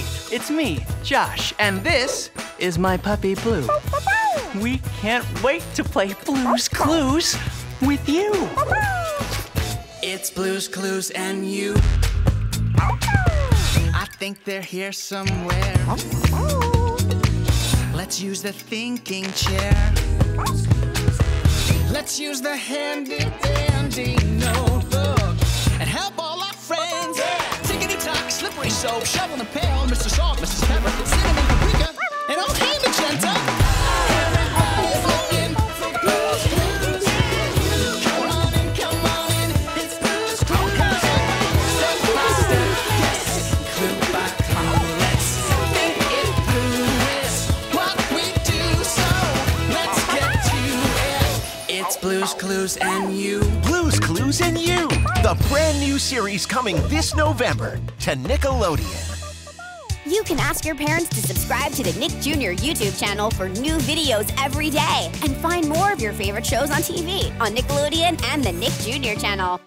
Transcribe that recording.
Great, it's me, Josh, and this is my puppy Blue. We can't wait to play Blue's Clues with you. It's Blue's Clues and you. I think they're here somewhere. Let's use the thinking chair. Let's use the handy slippery soap, shovel and pail, Mr. Salt, Mrs. Pepper, cinnamon, paprika, and oh hey magenta. Everybody's looking for Clues. Come on in, come on in, it's Blue's Clues. Step by yes, clue by let's think it through. It's what we do, so let's get to it. It's Blue's Clues and you. Blues Clues and You, the brand new series coming this November to Nickelodeon. You can ask your parents to subscribe to the Nick Jr. YouTube channel for new videos every day and find more of your favorite shows on TV on Nickelodeon and the Nick Jr. channel.